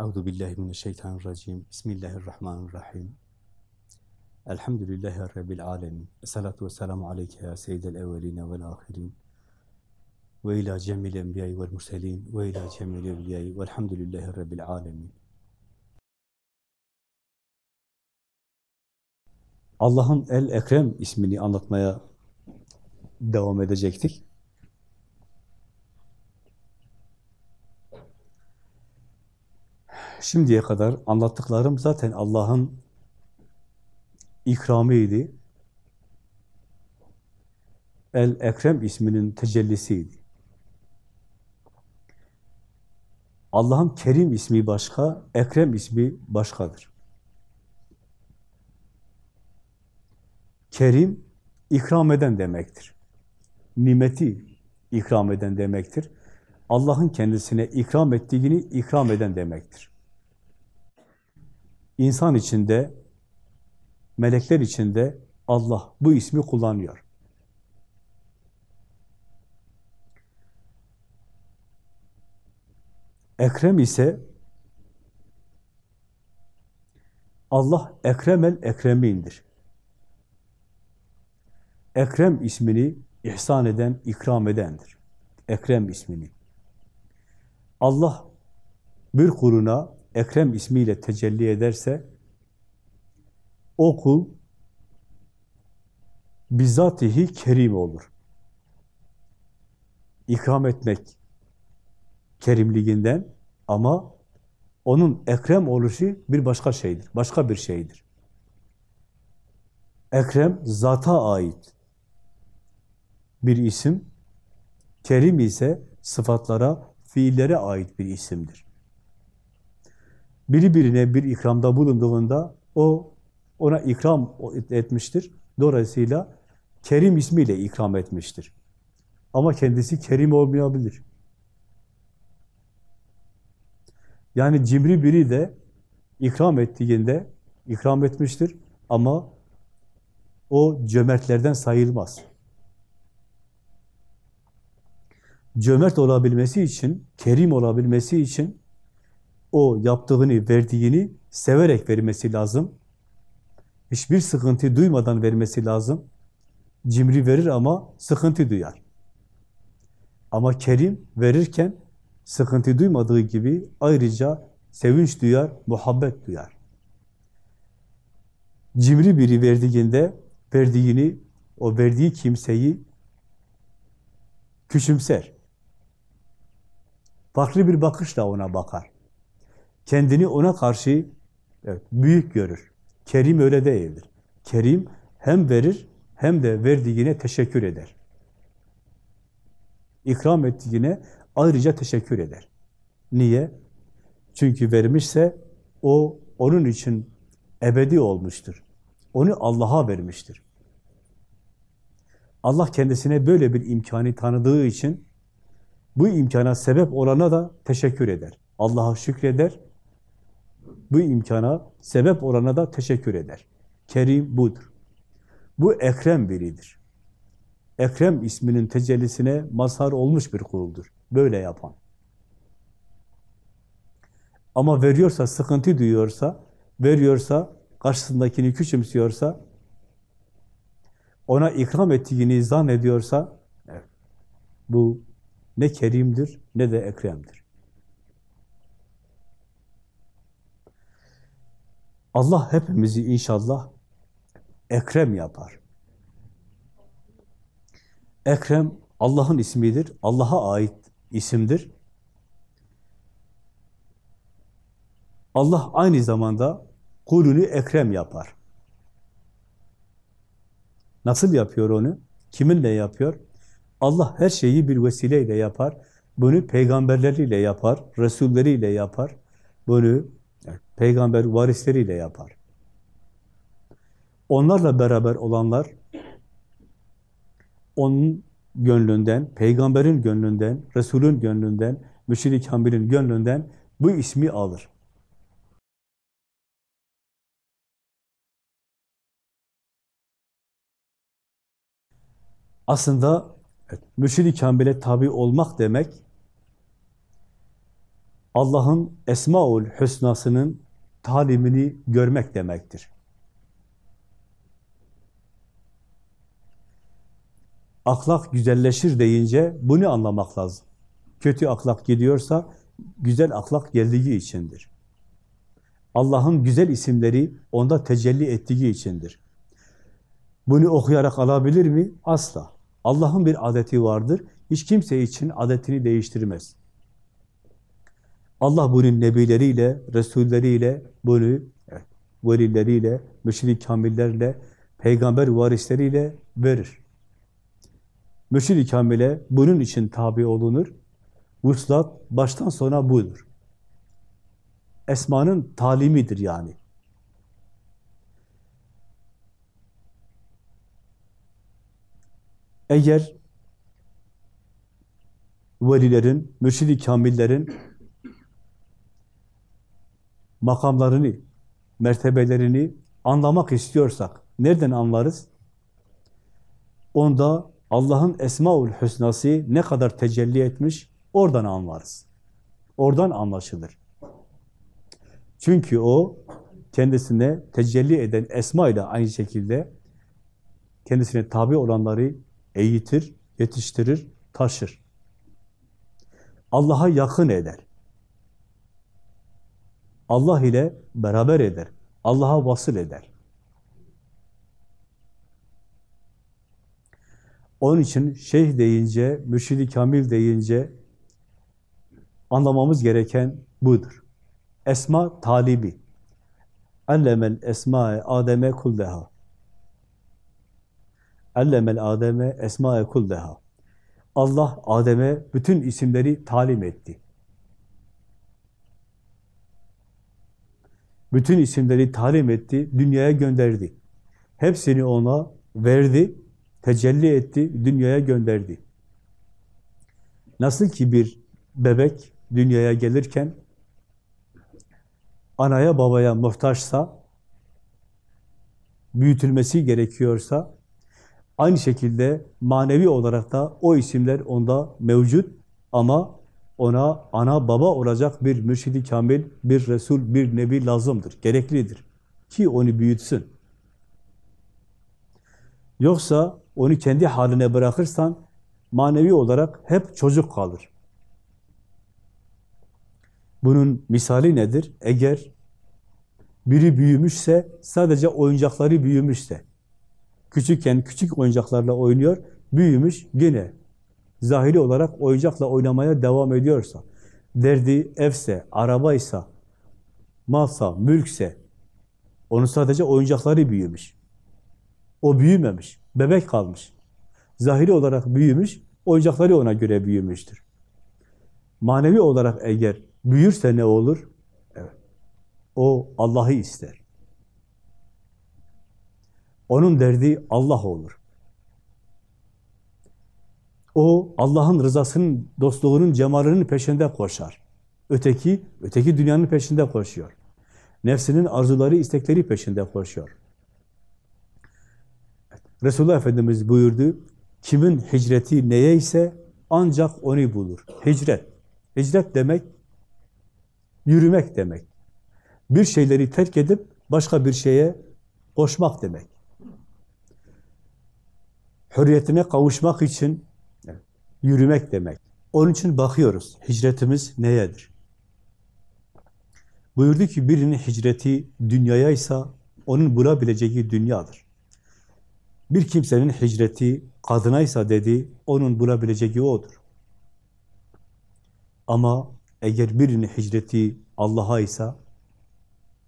Euzu billahi mineşşeytanirracim. Bismillahirrahmanirrahim. Elhamdülillahi rabbil alamin. Essalatu vesselamu aleyke ya seyyidel evvelin ve'l ahirin. Ve ila cemil enbiya'i ve'l murselin ve ila cemil evliya'i ve'lhamdülillahi rabbil alamin. Allah'ın El Ekrem ismini anlatmaya devam edecektik. Şimdiye kadar anlattıklarım zaten Allah'ın ikramıydı. El-Ekrem isminin tecellisiydi. Allah'ın Kerim ismi başka, Ekrem ismi başkadır. Kerim, ikram eden demektir. Nimeti ikram eden demektir. Allah'ın kendisine ikram ettiğini ikram eden demektir. İnsan içinde, melekler içinde Allah bu ismi kullanıyor. Ekrem ise Allah Ekremel Ekremindir. Ekrem ismini ihsan eden, ikram edendir. Ekrem ismini. Allah bir kuluna Ekrem ismiyle tecelli ederse o kul bizzatihi kerim olur. İkram etmek kerimliğinden ama onun ekrem oluşu bir başka şeydir. Başka bir şeydir. Ekrem zata ait bir isim. Kerim ise sıfatlara, fiillere ait bir isimdir. Biri birine bir ikramda bulunduğunda o ona ikram etmiştir. Dolayısıyla Kerim ismiyle ikram etmiştir. Ama kendisi Kerim olmayabilir. Yani cimri biri de ikram ettiğinde ikram etmiştir ama o cömertlerden sayılmaz. Cömert olabilmesi için, kerim olabilmesi için o yaptığını, verdiğini severek vermesi lazım. Hiçbir sıkıntı duymadan vermesi lazım. Cimri verir ama sıkıntı duyar. Ama kerim verirken sıkıntı duymadığı gibi ayrıca sevinç duyar, muhabbet duyar. Cimri biri verdiğinde verdiğini, o verdiği kimseyi küçümser. Farklı bir bakışla ona bakar. Kendini ona karşı evet, büyük görür. Kerim öyle değildir. Kerim hem verir hem de verdiğine teşekkür eder. İkram ettiğine ayrıca teşekkür eder. Niye? Çünkü vermişse o onun için ebedi olmuştur. Onu Allah'a vermiştir. Allah kendisine böyle bir imkanı tanıdığı için bu imkana sebep olana da teşekkür eder. Allah'a şükreder. Bu imkana sebep olana da teşekkür eder. Kerim budur. Bu Ekrem biridir. Ekrem isminin tecellisine mazhar olmuş bir kuldur. Böyle yapan. Ama veriyorsa, sıkıntı duyuyorsa, veriyorsa, karşısındakini küçümsüyorsa, ona ikram ettiğini zannediyorsa, evet, bu ne kerimdir ne de ekremdir. Allah hepimizi inşallah ekrem yapar. Ekrem Allah'ın ismidir, Allah'a ait isimdir. Allah aynı zamanda kulünü ekrem yapar. Nasıl yapıyor onu? Kiminle yapıyor? Allah her şeyi bir vesileyle yapar. Bunu peygamberleriyle yapar, resulleriyle yapar. Bunu peygamber varisleriyle yapar. Onlarla beraber olanlar onun gönlünden, peygamberin gönlünden, Resulün gönlünden, müşrik kamilin gönlünden bu ismi alır. Aslında evet, mürşid-i kamile tabi olmak demek, Allah'ın Esmaül Hüsna'sının talimini görmek demektir. Aklak güzelleşir deyince bunu anlamak lazım. Kötü aklak gidiyorsa güzel aklak geldiği içindir. Allah'ın güzel isimleri onda tecelli ettiği içindir. Bunu okuyarak alabilir mi? Asla. Allah'ın bir adeti vardır. Hiç kimse için adetini değiştirmez. Allah bunun nebileriyle, resulleriyle, bunu evet, velileriyle, müşrik kamillerle, peygamber varisleriyle verir. Müşrik kamile bunun için tabi olunur. Vuslat baştan sona budur. Esmanın talimidir yani. Eğer velilerin, mürşid-i kamillerin makamlarını, mertebelerini anlamak istiyorsak, nereden anlarız? Onda Allah'ın Esmaül Hüsnası ne kadar tecelli etmiş, oradan anlarız. Oradan anlaşılır. Çünkü o, kendisine tecelli eden Esma ile aynı şekilde kendisine tabi olanları eğitir, yetiştirir, taşır. Allah'a yakın eder. Allah ile beraber eder. Allah'a vasıl eder. Onun için şeyh deyince, mürşidi kamil deyince anlamamız gereken budur. Esma talibi. Allemel esma'e Adem'e kulleha. Allemel Adem'e esma'e kulleha. Allah Adem'e bütün isimleri talim etti. Bütün isimleri talim etti, dünyaya gönderdi. Hepsini ona verdi, tecelli etti, dünyaya gönderdi. Nasıl ki bir bebek dünyaya gelirken anaya babaya muhtaçsa, büyütülmesi gerekiyorsa, aynı şekilde manevi olarak da o isimler onda mevcut ama ona ana baba olacak bir mürşidi kamil, bir resul, bir nebi lazımdır, gereklidir ki onu büyütsün. Yoksa onu kendi haline bırakırsan manevi olarak hep çocuk kalır. Bunun misali nedir? Eğer biri büyümüşse, sadece oyuncakları büyümüşse, küçükken küçük oyuncaklarla oynuyor, büyümüş yine zahiri olarak oyuncakla oynamaya devam ediyorsa, derdi evse, arabaysa, malsa, mülkse, onun sadece oyuncakları büyümüş. O büyümemiş, bebek kalmış. Zahiri olarak büyümüş, oyuncakları ona göre büyümüştür. Manevi olarak eğer büyürse ne olur? Evet. O Allah'ı ister. Onun derdi Allah olur. O Allah'ın rızasının, dostluğunun, cemalinin peşinde koşar. Öteki, öteki dünyanın peşinde koşuyor. Nefsinin arzuları, istekleri peşinde koşuyor. Resulullah Efendimiz buyurdu, kimin hicreti neye ise ancak onu bulur. Hicret. Hicret demek, yürümek demek. Bir şeyleri terk edip başka bir şeye koşmak demek. Hürriyetine kavuşmak için yürümek demek. Onun için bakıyoruz, hicretimiz neyedir? Buyurdu ki birinin hicreti dünyaya ise onun bulabileceği dünyadır. Bir kimsenin hicreti kadınaysa dedi, onun bulabileceği odur. Ama eğer birinin hicreti Allah'a ise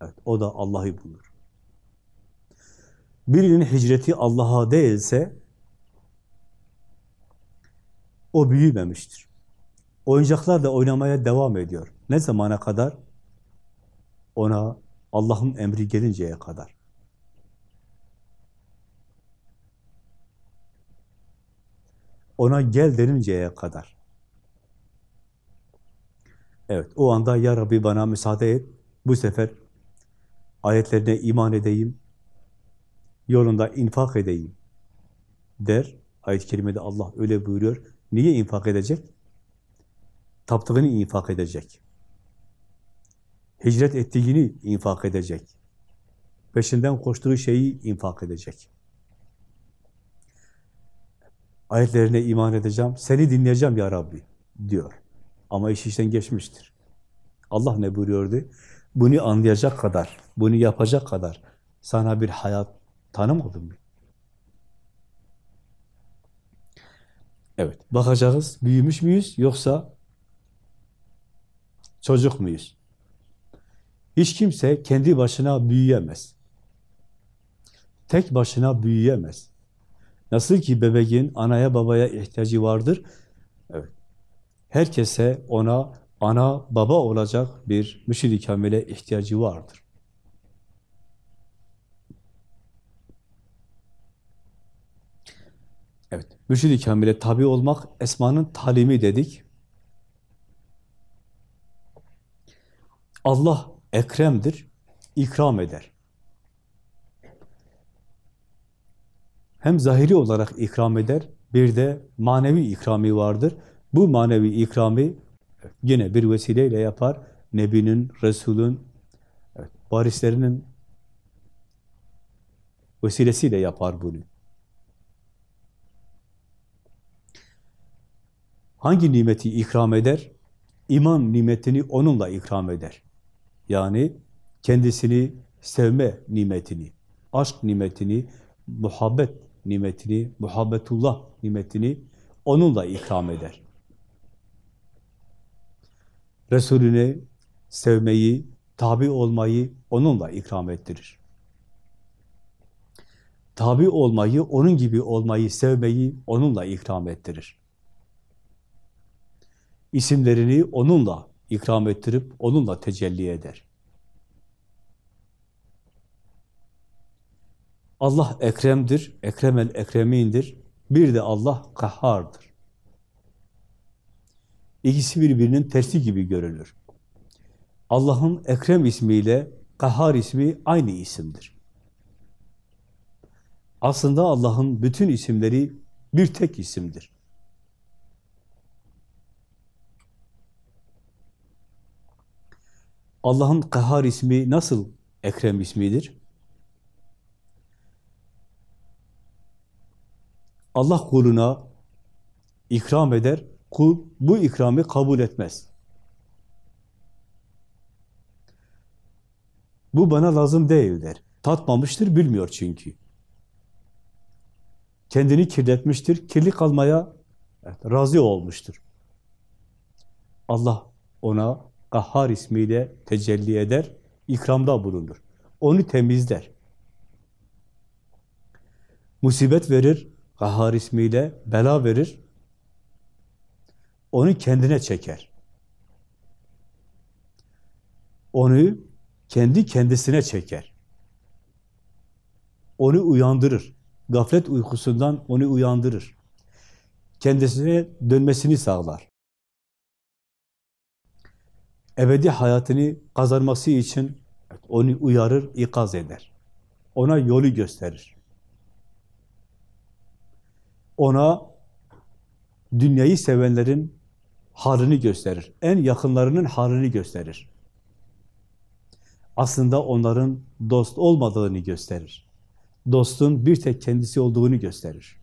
evet, o da Allah'ı bulur. Birinin hicreti Allah'a değilse o büyümemiştir. Oyuncaklarla oynamaya devam ediyor. Ne zamana kadar? Ona Allah'ın emri gelinceye kadar. Ona gel deninceye kadar. Evet, o anda ya Rabbi bana müsaade et, bu sefer ayetlerine iman edeyim, yolunda infak edeyim der. Ayet-i kerimede Allah öyle buyuruyor. Niye infak edecek? Taptığını infak edecek. hicret ettiğini infak edecek. Peşinden koştuğu şeyi infak edecek. Ayetlerine iman edeceğim, seni dinleyeceğim ya Rabbi diyor. Ama iş işten geçmiştir. Allah ne buyuruyordu? Bunu anlayacak kadar, bunu yapacak kadar sana bir hayat tanımadım mı? Evet, bakacağız. Büyümüş müyüz yoksa çocuk muyuz? Hiç kimse kendi başına büyüyemez. Tek başına büyüyemez. Nasıl ki bebeğin anaya babaya ihtiyacı vardır, evet. herkese ona ana baba olacak bir müşid-i kamile ihtiyacı vardır. Evet, mürşid-i kamile tabi olmak esmanın talimi dedik. Allah ekremdir, ikram eder. Hem zahiri olarak ikram eder, bir de manevi ikrami vardır. Bu manevi ikrami yine bir vesileyle yapar. Nebinin, Resulün, evet, varislerinin vesilesiyle yapar bunu. Hangi nimeti ikram eder? İman nimetini onunla ikram eder. Yani kendisini sevme nimetini, aşk nimetini, muhabbet nimetini, muhabbetullah nimetini onunla ikram eder. Resulüne sevmeyi, tabi olmayı onunla ikram ettirir. Tabi olmayı, onun gibi olmayı, sevmeyi onunla ikram ettirir. İsimlerini onunla ikram ettirip onunla tecelli eder. Allah ekremdir, ekremel ekremindir. Bir de Allah kahhardır. İkisi birbirinin tersi gibi görülür. Allah'ın Ekrem ismiyle Kahhar ismi aynı isimdir. Aslında Allah'ın bütün isimleri bir tek isimdir. Allah'ın Kahhar ismi nasıl Ekrem ismidir? Allah kuluna ikram eder, kul bu ikramı kabul etmez. Bu bana lazım değildir. Tatmamıştır, bilmiyor çünkü. Kendini kirletmiştir, kirli kalmaya razı olmuştur. Allah ona Kahhar ismiyle tecelli eder, ikramda bulunur. Onu temizler. Musibet verir, Kahhar ismiyle bela verir, onu kendine çeker. Onu kendi kendisine çeker. Onu uyandırır. Gaflet uykusundan onu uyandırır. Kendisine dönmesini sağlar. Ebedi hayatını kazanması için onu uyarır, ikaz eder. Ona yolu gösterir. Ona dünyayı sevenlerin halini gösterir. En yakınlarının halini gösterir. Aslında onların dost olmadığını gösterir. Dostun bir tek kendisi olduğunu gösterir.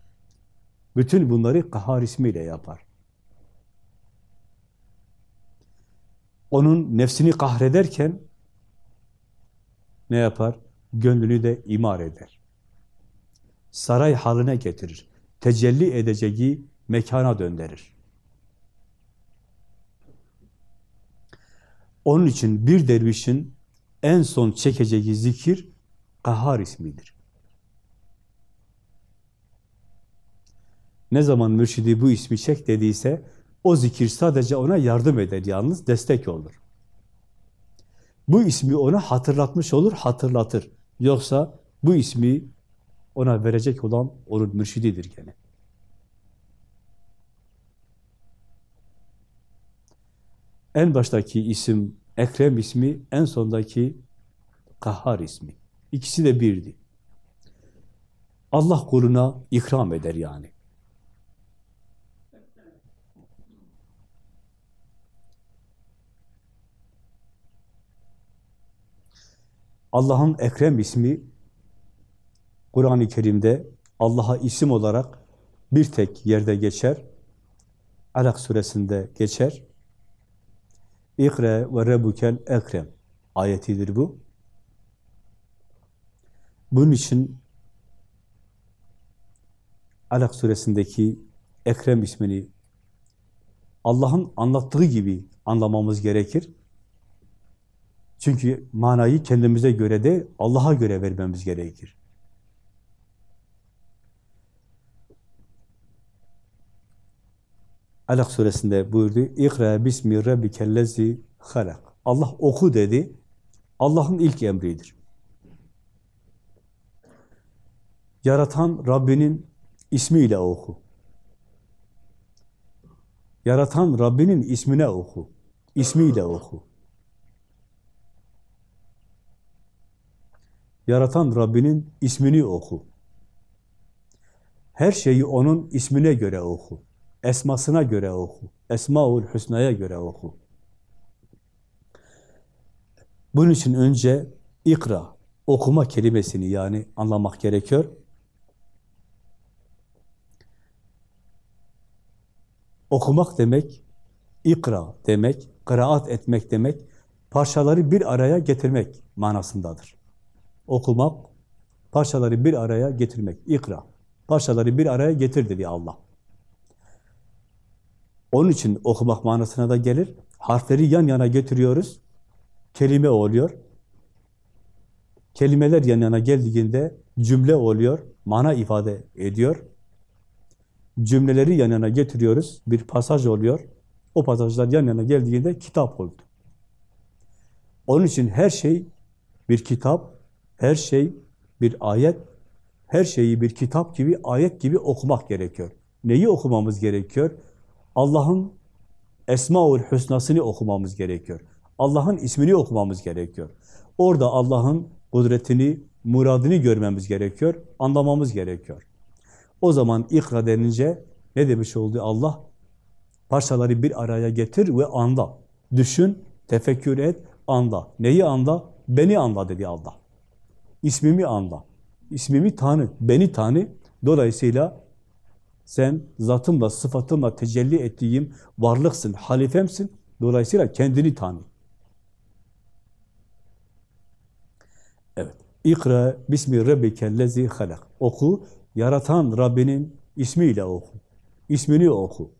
Bütün bunları kahar ismiyle yapar. Onun nefsini kahrederken ne yapar? Gönlünü de imar eder. Saray haline getirir. Tecelli edeceği mekana döndürür. Onun için bir dervişin en son çekeceği zikir Kahhar ismidir. Ne zaman mürşidi bu ismi çek dediyse o zikir sadece ona yardım eder yalnız, destek olur. Bu ismi ona hatırlatmış olur, hatırlatır. Yoksa bu ismi ona verecek olan onun mürşididir gene. En baştaki isim Ekrem ismi, en sondaki Kahhar ismi. İkisi de birdi. Allah kuluna ikram eder yani. Allah'ın Ekrem ismi Kur'an-ı Kerim'de Allah'a isim olarak bir tek yerde geçer. Alak suresinde geçer. İkre ve rebukel ekrem ayetidir bu. Bunun için Alak suresindeki Ekrem ismini Allah'ın anlattığı gibi anlamamız gerekir. Çünkü manayı kendimize göre de Allah'a göre vermemiz gerekir. Alak suresinde buyurdu. İkra bismi rabbikellezi halak. Allah oku dedi. Allah'ın ilk emridir. Yaratan Rabbinin ismiyle oku. Yaratan Rabbinin ismine oku. İsmiyle oku. Yaratan Rabbinin ismini oku. Her şeyi onun ismine göre oku. Esmasına göre oku. Esmaül Hüsna'ya göre oku. Bunun için önce ikra, okuma kelimesini yani anlamak gerekiyor. Okumak demek, ikra demek, kıraat etmek demek, parçaları bir araya getirmek manasındadır. Okumak, parçaları bir araya getirmek, ikra. Parçaları bir araya getir dedi Allah. Onun için okumak manasına da gelir. Harfleri yan yana getiriyoruz. Kelime oluyor. Kelimeler yan yana geldiğinde cümle oluyor. Mana ifade ediyor. Cümleleri yan yana getiriyoruz. Bir pasaj oluyor. O pasajlar yan yana geldiğinde kitap oldu. Onun için her şey bir kitap, her şey bir ayet, her şeyi bir kitap gibi, ayet gibi okumak gerekiyor. Neyi okumamız gerekiyor? Allah'ın Esmaül Hüsna'sını okumamız gerekiyor. Allah'ın ismini okumamız gerekiyor. Orada Allah'ın kudretini, muradını görmemiz gerekiyor, anlamamız gerekiyor. O zaman ikra denince ne demiş oldu Allah? Parçaları bir araya getir ve anla. Düşün, tefekkür et, anla. Neyi anla? Beni anla dedi Allah. İsmimi anla. İsmimi tanı, beni tanı. Dolayısıyla sen zatımla, sıfatımla tecelli ettiğim varlıksın, halifemsin. Dolayısıyla kendini tanı. Evet. İkra bismi rabbikellezi halak. Oku, yaratan Rabbinin ismiyle oku. İsmini oku.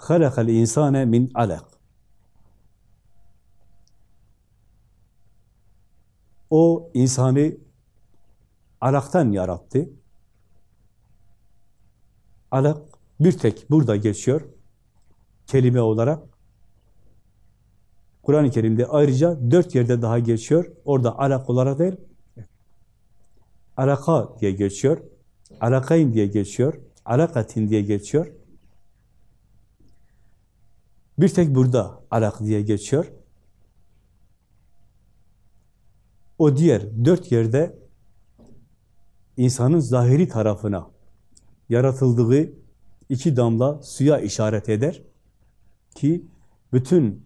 Halakal insane min alak. O insanı alaktan yarattı. Alak bir tek burada geçiyor kelime olarak. Kur'an-ı Kerim'de ayrıca dört yerde daha geçiyor. Orada alak olarak değil, alaka diye geçiyor. Alakayn diye geçiyor. Alakatin diye geçiyor. Bir tek burada alak diye geçiyor. O diğer dört yerde insanın zahiri tarafına yaratıldığı iki damla suya işaret eder ki bütün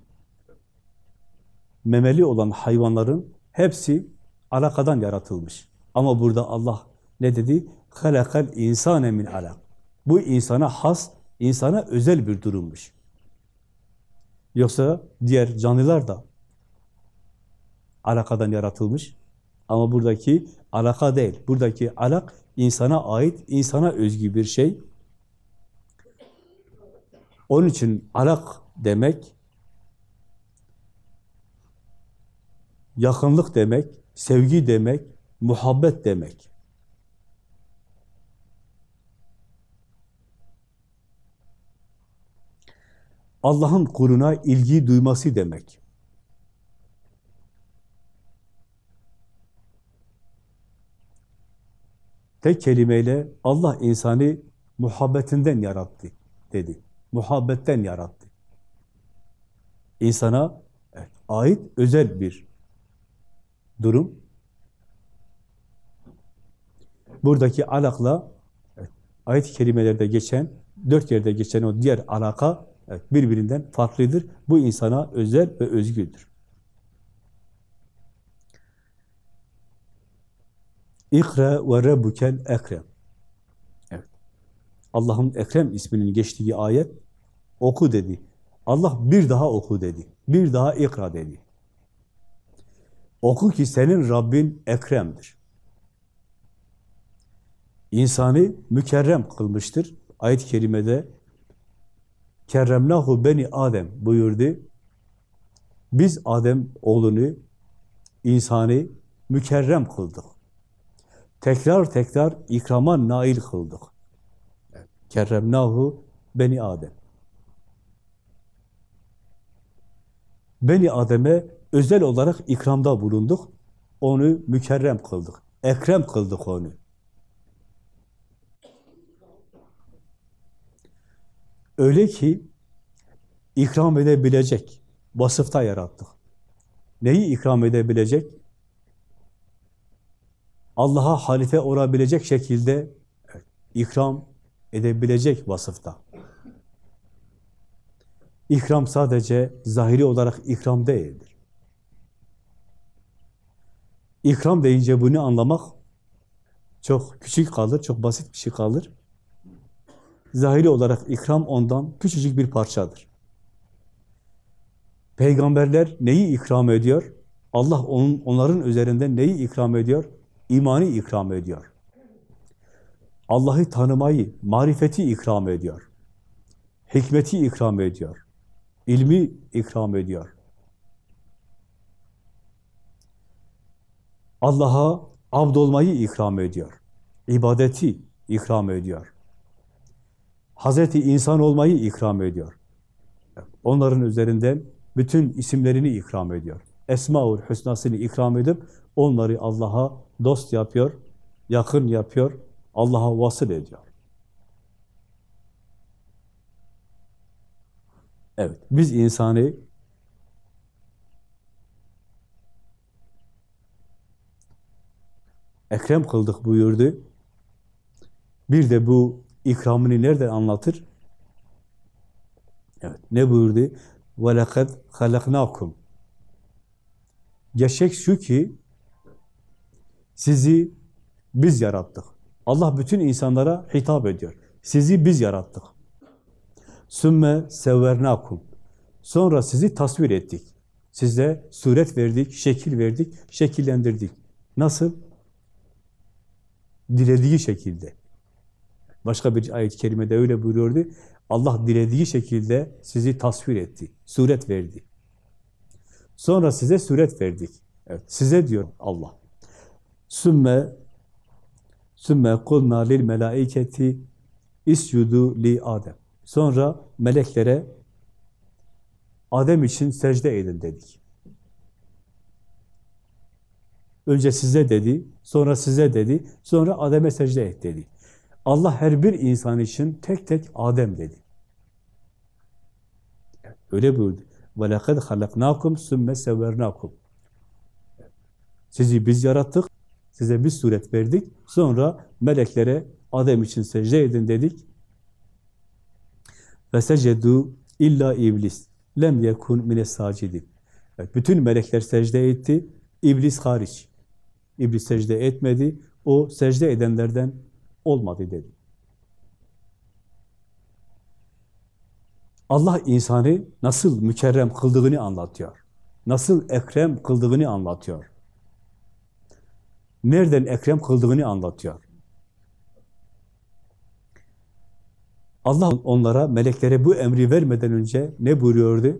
memeli olan hayvanların hepsi alakadan yaratılmış. Ama burada Allah ne dedi? خَلَقَ insane min alak. Bu insana has, insana özel bir durummuş. Yoksa diğer canlılar da alakadan yaratılmış. Ama buradaki alaka değil. Buradaki alak insana ait, insana özgü bir şey. Onun için alak demek yakınlık demek, sevgi demek, muhabbet demek. Allah'ın kuluna ilgi duyması demek. Tek kelimeyle Allah insanı muhabbetinden yarattı dedi. Muhabbetten yarattı. İnsana ait özel bir durum. Buradaki alakla ayet-i kerimelerde geçen dört yerde geçen o diğer alaka evet, birbirinden farklıdır. Bu insana özel ve özgüdür. İkra ve rabbukel ekrem. Evet. Allah'ın Ekrem isminin geçtiği ayet oku dedi. Allah bir daha oku dedi. Bir daha ikra dedi. Oku ki senin Rabbin Ekrem'dir. İnsanı mükerrem kılmıştır. Ayet-i kerimede kerremnahu beni Adem buyurdu. Biz Adem oğlunu, insanı mükerrem kıldık. Tekrar tekrar ikrama nail kıldık. Kerremnahu beni Adem. Beni Adem'e özel olarak ikramda bulunduk. Onu mükerrem kıldık. Ekrem kıldık onu. Öyle ki ikram edebilecek vasıfta yarattık. Neyi ikram edebilecek? Allah'a halife olabilecek şekilde ikram edebilecek vasıfta. İkram sadece zahiri olarak ikram değildir. İkram deyince bunu anlamak çok küçük kalır, çok basit bir şey kalır. Zahiri olarak ikram ondan küçücük bir parçadır. Peygamberler neyi ikram ediyor? Allah onun, onların üzerinden neyi ikram ediyor? İmanı ikram ediyor. Allah'ı tanımayı, marifeti ikram ediyor. Hikmeti ikram ediyor. İlmi ikram ediyor. Allah'a abd olmayı ikram ediyor. İbadeti ikram ediyor. Hazreti insan olmayı ikram ediyor. Onların üzerinden bütün isimlerini ikram ediyor. Esmaül Hüsna'sını ikram edip onları Allah'a dost yapıyor, yakın yapıyor, Allah'a vasıl ediyor. Evet, biz insanı ekrem kıldık buyurdu. Bir de bu ikramını nereden anlatır? Evet, ne buyurdu? وَلَقَدْ خَلَقْنَاكُمْ Gerçek şu ki sizi biz yarattık. Allah bütün insanlara hitap ediyor. Sizi biz yarattık. Sümme sevvernakum. Sonra sizi tasvir ettik. Size suret verdik, şekil verdik, şekillendirdik. Nasıl? Dilediği şekilde. Başka bir ayet-i kerimede öyle buyuruyordu. Allah dilediği şekilde sizi tasvir etti, suret verdi. Sonra size suret verdik. Evet, size diyor Allah. Sümme sümme kulna lil melaiketi isjudu li Adem. Sonra meleklere Adem için secde edin dedik. Önce size dedi, sonra size dedi, sonra Adem'e secde et dedi. Allah her bir insan için tek tek Adem dedi. Öyle buyurdu. وَلَقَدْ خَلَقْنَاكُمْ ثُمَّ سَوَّرْنَاكُمْ Sizi biz yarattık, size bir suret verdik. Sonra meleklere Adem için secde edin dedik. وَسَجَدُوا illa iblis. Lem yekun mine sacidin. Evet, bütün melekler secde etti, iblis hariç. İblis secde etmedi, o secde edenlerden olmadı dedi. Allah insanı nasıl mükerrem kıldığını anlatıyor. Nasıl ekrem kıldığını anlatıyor. Nereden ekrem kıldığını anlatıyor. Allah onlara, meleklere bu emri vermeden önce ne buyuruyordu?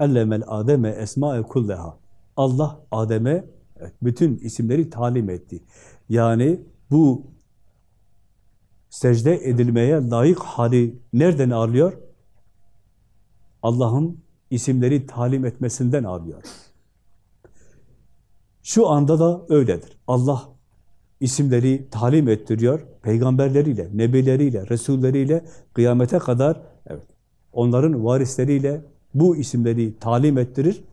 Ellemel Adem'e esma'e kulleha. Allah Adem'e bütün isimleri talim etti. Yani bu secde edilmeye layık hali nereden alıyor? Allah'ın isimleri talim etmesinden alıyor. Şu anda da öyledir. Allah isimleri talim ettiriyor. Peygamberleriyle, nebileriyle, resulleriyle kıyamete kadar evet, onların varisleriyle bu isimleri talim ettirir.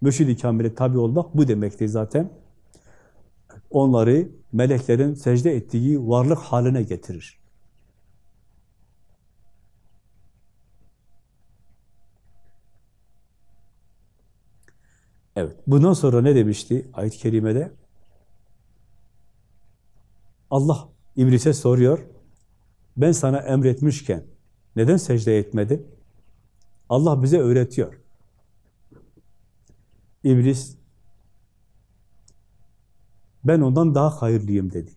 Mürşid-i Kamil'e tabi olmak bu demektir zaten. Onları meleklerin secde ettiği varlık haline getirir. Evet, bundan sonra ne demişti ayet-i kerimede? Allah iblise soruyor, ben sana emretmişken neden secde etmedin? Allah bize öğretiyor. İblis ben ondan daha hayırlıyım dedi.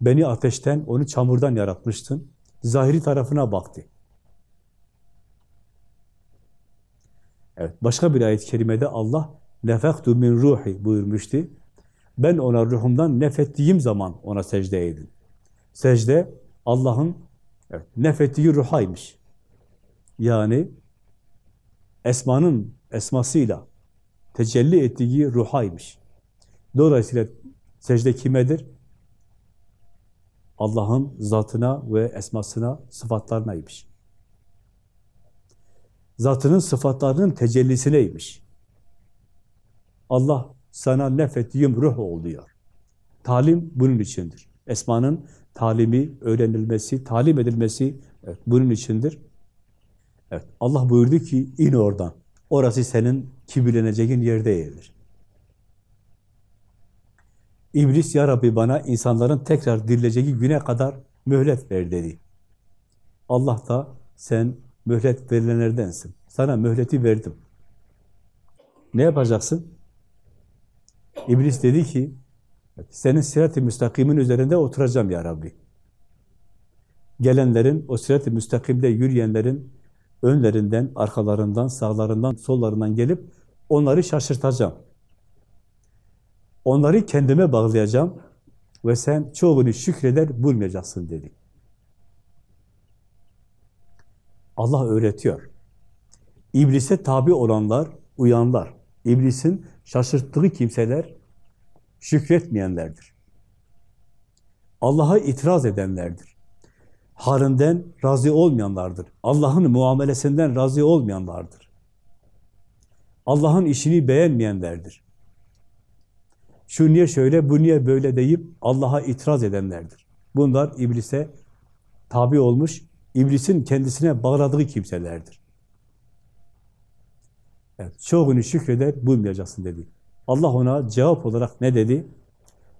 Beni ateşten, onu çamurdan yaratmıştın. Zahiri tarafına baktı. Evet, başka bir ayet-i kerimede Allah nefektu min ruhi buyurmuştu. Ben ona ruhumdan nefettiğim zaman ona secde edin. Secde Allah'ın evet, nefettiği ruhaymış. Yani esmanın esmasıyla tecelli ettiği ruhaymış. Dolayısıyla secde kimedir? Allah'ın zatına ve esmasına, sıfatlarınaymış. Zatının sıfatlarının tecellisineymiş. Allah sana nefettiğim ruh ol diyor. Talim bunun içindir. Esmanın talimi, öğrenilmesi, talim edilmesi evet, bunun içindir. Evet, Allah buyurdu ki in oradan. Orası senin kibirleneceğin yer değildir. İblis ya Rabbi bana insanların tekrar dirileceği güne kadar mühlet ver dedi. Allah da sen mühlet verilenlerdensin. Sana mühleti verdim. Ne yapacaksın? İblis dedi ki, senin sirat-i müstakimin üzerinde oturacağım ya Rabbi. Gelenlerin, o sirat-i müstakimde yürüyenlerin önlerinden, arkalarından, sağlarından, sollarından gelip onları şaşırtacağım. Onları kendime bağlayacağım ve sen çoğunu şükreder bulmayacaksın dedi. Allah öğretiyor. İblise tabi olanlar, uyanlar, İblisin şaşırttığı kimseler şükretmeyenlerdir. Allah'a itiraz edenlerdir. Harinden razı olmayanlardır. Allah'ın muamelesinden razı olmayanlardır. Allah'ın işini beğenmeyenlerdir. Şu niye şöyle, bu niye böyle deyip Allah'a itiraz edenlerdir. Bunlar iblise tabi olmuş, iblisin kendisine bağladığı kimselerdir. Evet, çoğunu şükreder, bulmayacaksın dedi. Allah ona cevap olarak ne dedi?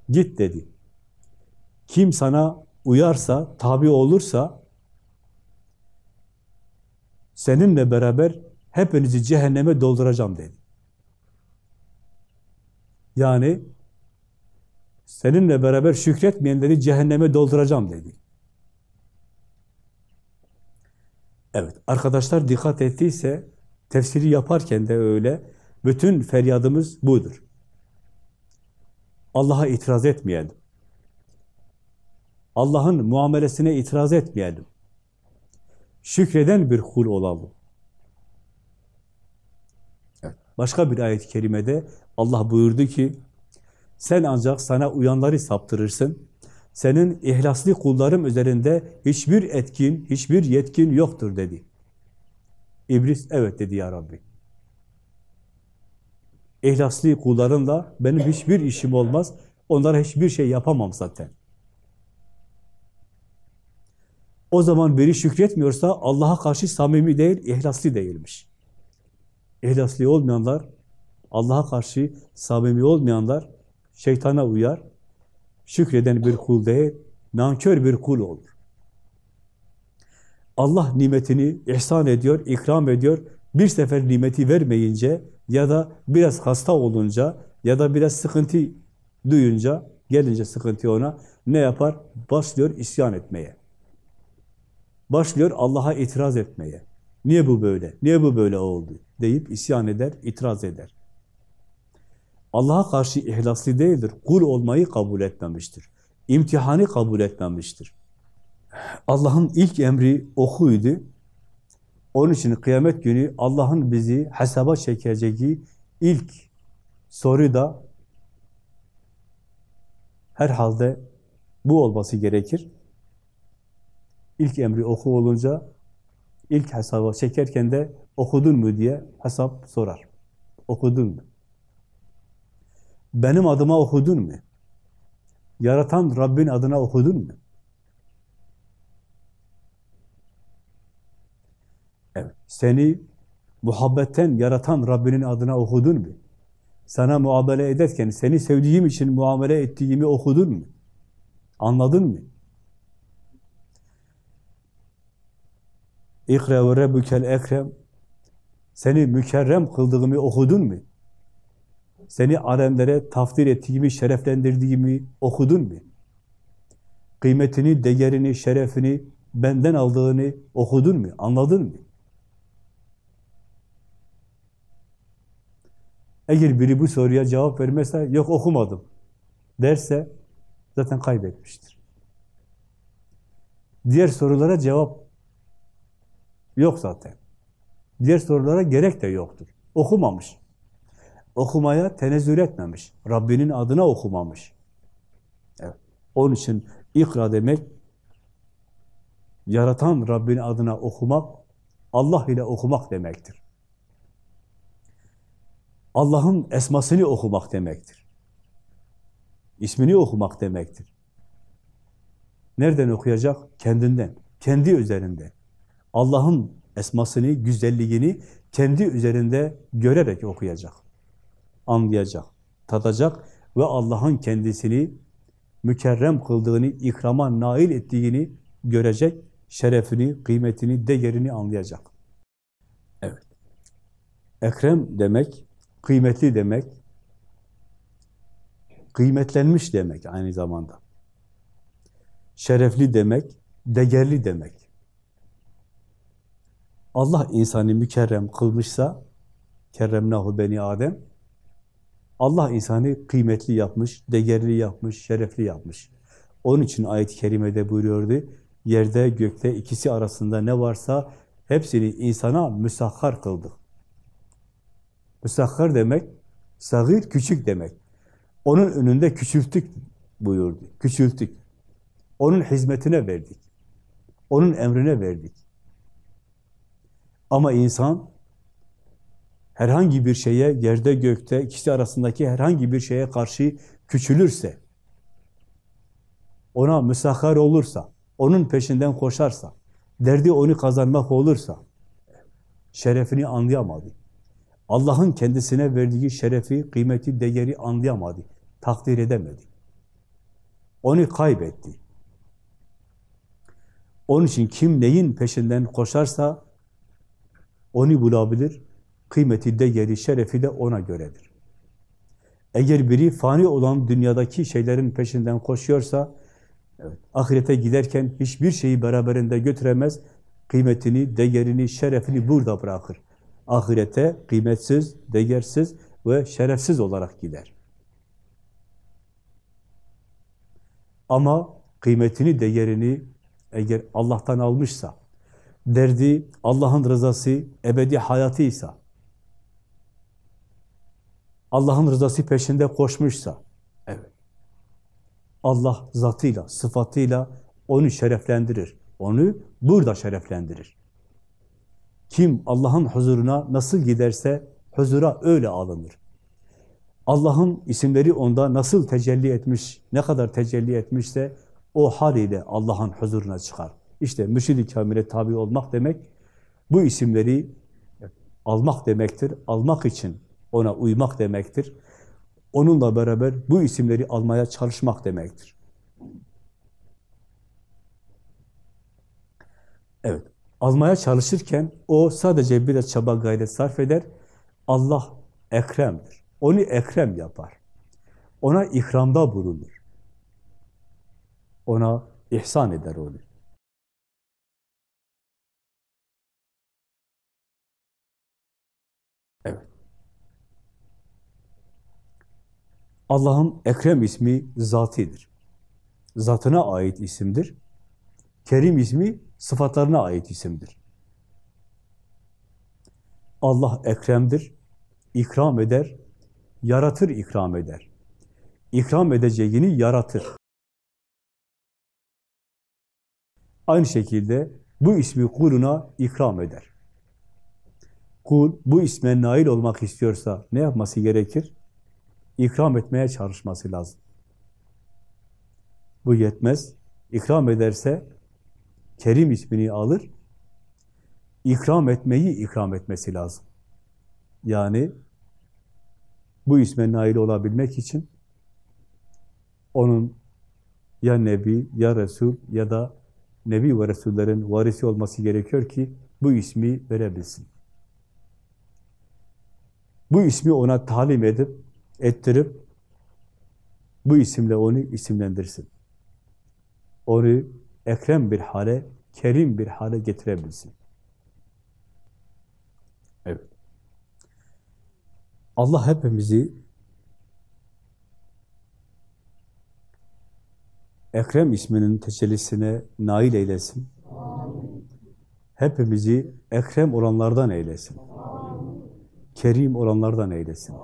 Git dedi. Kim sana uyarsa, tabi olursa, seninle beraber hepinizi cehenneme dolduracağım dedi. Yani seninle beraber şükretmeyenleri cehenneme dolduracağım dedi. Evet, arkadaşlar dikkat ettiyse tefsiri yaparken de öyle bütün feryadımız budur. Allah'a itiraz etmeyelim. Allah'ın muamelesine itiraz etmeyelim. Şükreden bir kul olalım. Evet. Başka bir ayet-i kerimede Allah buyurdu ki, sen ancak sana uyanları saptırırsın. Senin ihlaslı kullarım üzerinde hiçbir etkin, hiçbir yetkin yoktur dedi. İblis evet dedi ya Rabbi. İhlaslı kullarımla benim hiçbir işim olmaz. Onlara hiçbir şey yapamam zaten. O zaman biri şükretmiyorsa Allah'a karşı samimi değil, ihlaslı değilmiş. İhlaslı olmayanlar, Allah'a karşı samimi olmayanlar şeytana uyar, şükreden bir kul değil, nankör bir kul olur. Allah nimetini ihsan ediyor, ikram ediyor. Bir sefer nimeti vermeyince ya da biraz hasta olunca ya da biraz sıkıntı duyunca, gelince sıkıntı ona ne yapar? Başlıyor isyan etmeye. Başlıyor Allah'a itiraz etmeye. Niye bu böyle? Niye bu böyle oldu? deyip isyan eder, itiraz eder. Allah'a karşı ihlaslı değildir. Kul olmayı kabul etmemiştir. İmtihanı kabul etmemiştir. Allah'ın ilk emri okuydu. Onun için kıyamet günü Allah'ın bizi hesaba çekeceği ilk soru da herhalde bu olması gerekir. İlk emri oku olunca ilk hesaba çekerken de okudun mu diye hesap sorar. Okudun mu? Benim adıma okudun mu? Yaratan Rabbin adına okudun mu? Evet, seni muhabbetten yaratan Rabbinin adına okudun mu? Sana muamele ederken seni sevdiğim için muamele ettiğimi okudun mu? Anladın mı? İkra ve rebbukel ekrem seni mükerrem kıldığımı okudun mu? Seni alemlere tafdir ettiğimi, şereflendirdiğimi okudun mu? Kıymetini, değerini, şerefini benden aldığını okudun mu? Anladın mı? Eğer biri bu soruya cevap vermezse, yok okumadım derse zaten kaybetmiştir. Diğer sorulara cevap yok zaten. Diğer sorulara gerek de yoktur. Okumamış. Okumaya tenezzül etmemiş. Rabbinin adına okumamış. Evet. Onun için ikra demek, yaratan Rabbin adına okumak, Allah ile okumak demektir. Allah'ın esmasını okumak demektir. İsmini okumak demektir. Nereden okuyacak? Kendinden, kendi üzerinde. Allah'ın esmasını, güzelliğini kendi üzerinde görerek okuyacak. Anlayacak, tadacak ve Allah'ın kendisini mükerrem kıldığını, ikrama nail ettiğini görecek, şerefini, kıymetini, değerini anlayacak. Evet. Ekrem demek, kıymetli demek, kıymetlenmiş demek aynı zamanda. Şerefli demek, değerli demek. Allah insanı mükerrem kılmışsa, kerremnahu beni Adem, Allah insanı kıymetli yapmış, değerli yapmış, şerefli yapmış. Onun için ayet-i kerimede buyuruyordu, yerde gökte ikisi arasında ne varsa hepsini insana müsahhar kıldık. Müsahhar demek, sagir küçük demek. Onun önünde küçülttük buyurdu, küçülttük. Onun hizmetine verdik. Onun emrine verdik. Ama insan herhangi bir şeye, yerde gökte, ikisi arasındaki herhangi bir şeye karşı küçülürse, ona müsahhar olursa, onun peşinden koşarsa, derdi onu kazanmak olursa, şerefini anlayamadı. Allah'ın kendisine verdiği şerefi, kıymeti, değeri anlayamadı, takdir edemedi. Onu kaybetti. Onun için kim neyin peşinden koşarsa onu bulabilir. Kıymeti, değeri, şerefi de ona göredir. Eğer biri fani olan dünyadaki şeylerin peşinden koşuyorsa, evet, ahirete giderken hiçbir şeyi beraberinde götüremez, kıymetini, değerini, şerefini burada bırakır. Ahirete kıymetsiz, değersiz ve şerefsiz olarak gider. Ama kıymetini, değerini eğer Allah'tan almışsa, derdi Allah'ın rızası, ebedi hayatıysa, Allah'ın rızası peşinde koşmuşsa, evet, Allah zatıyla, sıfatıyla onu şereflendirir. Onu burada şereflendirir. Kim Allah'ın huzuruna nasıl giderse huzura öyle alınır. Allah'ın isimleri onda nasıl tecelli etmiş, ne kadar tecelli etmişse o haliyle Allah'ın huzuruna çıkar. İşte mürşid-i kamile tabi olmak demek, bu isimleri almak demektir. Almak için ona uymak demektir. Onunla beraber bu isimleri almaya çalışmak demektir. Evet, almaya çalışırken o sadece biraz çaba gayret sarf eder. Allah Ekrem'dir. Onu Ekrem yapar. Ona ikramda bulunur. Ona ihsan eder onu. Evet. Allah'ın Ekrem ismi zatidir. Zatına ait isimdir. Kerim ismi sıfatlarına ait isimdir. Allah Ekrem'dir, ikram eder, yaratır ikram eder. İkram edeceğini yaratır. Aynı şekilde bu ismi kuluna ikram eder. Kul bu isme nail olmak istiyorsa ne yapması gerekir? İkram etmeye çalışması lazım. Bu yetmez. İkram ederse Kerim ismini alır, ikram etmeyi ikram etmesi lazım. Yani bu isme nail olabilmek için onun ya Nebi, ya Resul ya da Nebi ve Resullerin varisi olması gerekiyor ki bu ismi verebilsin. Bu ismi ona talim edip, ettirip bu isimle onu isimlendirsin. Onu ekrem bir hale, kerim bir hale getirebilsin. Evet. Allah hepimizi Ekrem isminin tecellisine nail eylesin. Hepimizi ekrem olanlardan eylesin. Kerim olanlardan eylesin.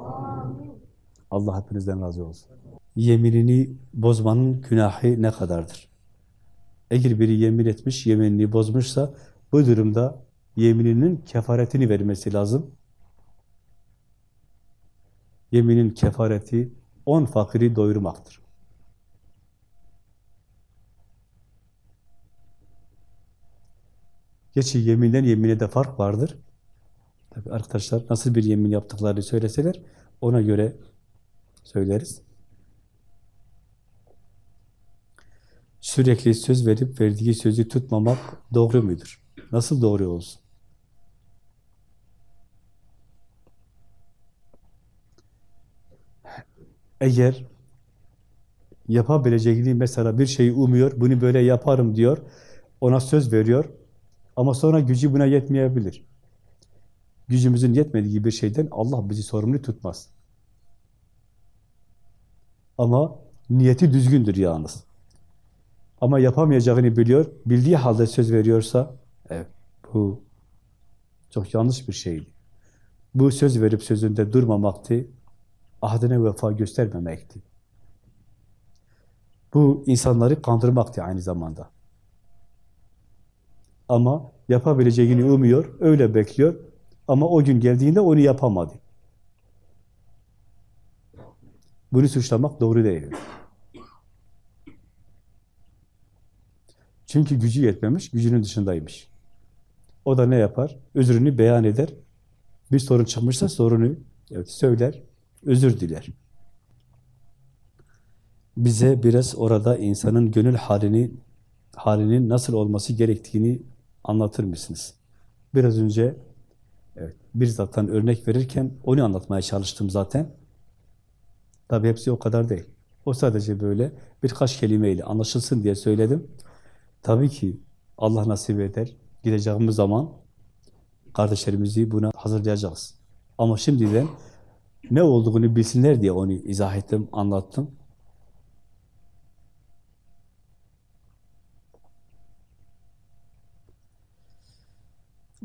Allah hepinizden razı olsun. Yeminini bozmanın günahı ne kadardır? Eğer biri yemin etmiş, yeminini bozmuşsa bu durumda yemininin kefaretini vermesi lazım. Yeminin kefareti on fakiri doyurmaktır. Geçi yeminden yemine de fark vardır. Tabii arkadaşlar nasıl bir yemin yaptıklarını söyleseler ona göre söyleriz. Sürekli söz verip verdiği sözü tutmamak doğru mudur? Nasıl doğru olsun? Eğer yapabileceğini mesela bir şeyi umuyor, bunu böyle yaparım diyor, ona söz veriyor ama sonra gücü buna yetmeyebilir. Gücümüzün yetmediği bir şeyden Allah bizi sorumlu tutmaz. Ama niyeti düzgündür yalnız. Ama yapamayacağını biliyor, bildiği halde söz veriyorsa, evet, bu çok yanlış bir şeydi. Bu söz verip sözünde durmamaktı, ahdine vefa göstermemekti. Bu insanları kandırmaktı aynı zamanda. Ama yapabileceğini umuyor, öyle bekliyor. Ama o gün geldiğinde onu yapamadı. Bunu suçlamak doğru değil. Çünkü gücü yetmemiş, gücünün dışındaymış. O da ne yapar? Özrünü beyan eder. Bir sorun çıkmışsa sorunu evet, söyler, özür diler. Bize biraz orada insanın gönül halini halinin nasıl olması gerektiğini anlatır mısınız? Biraz önce evet, bir zattan örnek verirken onu anlatmaya çalıştım zaten. Tabi hepsi o kadar değil. O sadece böyle birkaç kelimeyle anlaşılsın diye söyledim. Tabii ki Allah nasip eder. Gideceğimiz zaman kardeşlerimizi buna hazırlayacağız. Ama şimdiden ne olduğunu bilsinler diye onu izah ettim, anlattım.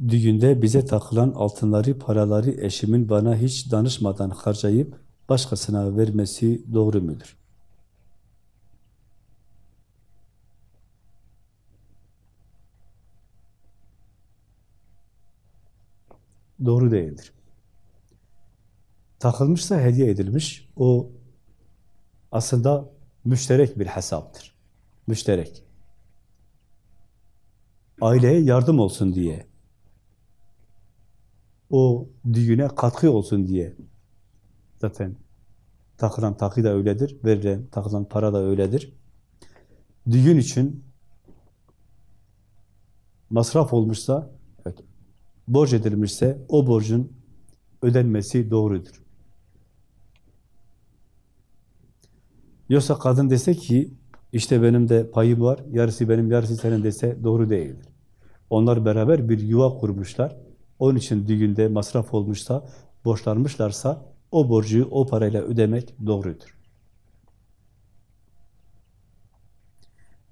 Düğünde bize takılan altınları, paraları eşimin bana hiç danışmadan harcayıp başkasına vermesi doğru mudur? Doğru değildir. Takılmışsa hediye edilmiş. O aslında müşterek bir hesaptır. Müşterek. Aileye yardım olsun diye o düğüne katkı olsun diye. Zaten takılan takı da öyledir, verilen takılan para da öyledir. Düğün için masraf olmuşsa, evet, borç edilmişse o borcun ödenmesi doğrudur. Yoksa kadın dese ki, işte benim de payım var, yarısı benim, yarısı senin dese doğru değildir. Onlar beraber bir yuva kurmuşlar. Onun için düğünde masraf olmuşsa, borçlanmışlarsa o borcu o parayla ödemek doğrudur.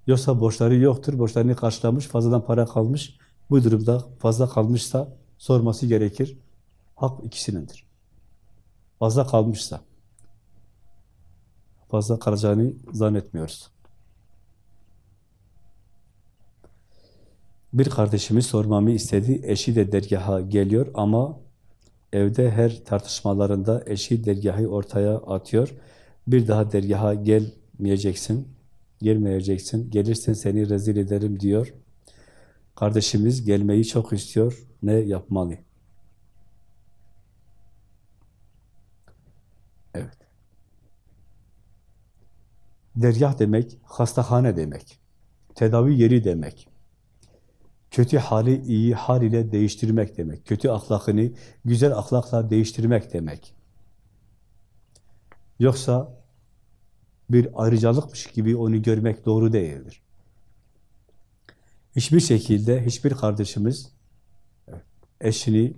Yoksa borçları yoktur, borçlarını karşılamış, fazladan para kalmış. Bu durumda fazla kalmışsa sorması gerekir. Hak ikisinindir. Fazla kalmışsa. Fazla kalacağını zannetmiyoruz. Bir kardeşimiz sormamı istedi. Eşi de dergaha geliyor ama evde her tartışmalarında eşi dergahı ortaya atıyor. Bir daha dergaha gelmeyeceksin, gelmeyeceksin, gelirsen seni rezil ederim diyor. Kardeşimiz gelmeyi çok istiyor, ne yapmalı? Evet. Dergah demek, hastahane demek, tedavi yeri demek. Kötü hali iyi hal ile değiştirmek demek. Kötü ahlakını güzel ahlakla değiştirmek demek. Yoksa bir ayrıcalıkmış gibi onu görmek doğru değildir. Hiçbir şekilde hiçbir kardeşimiz eşini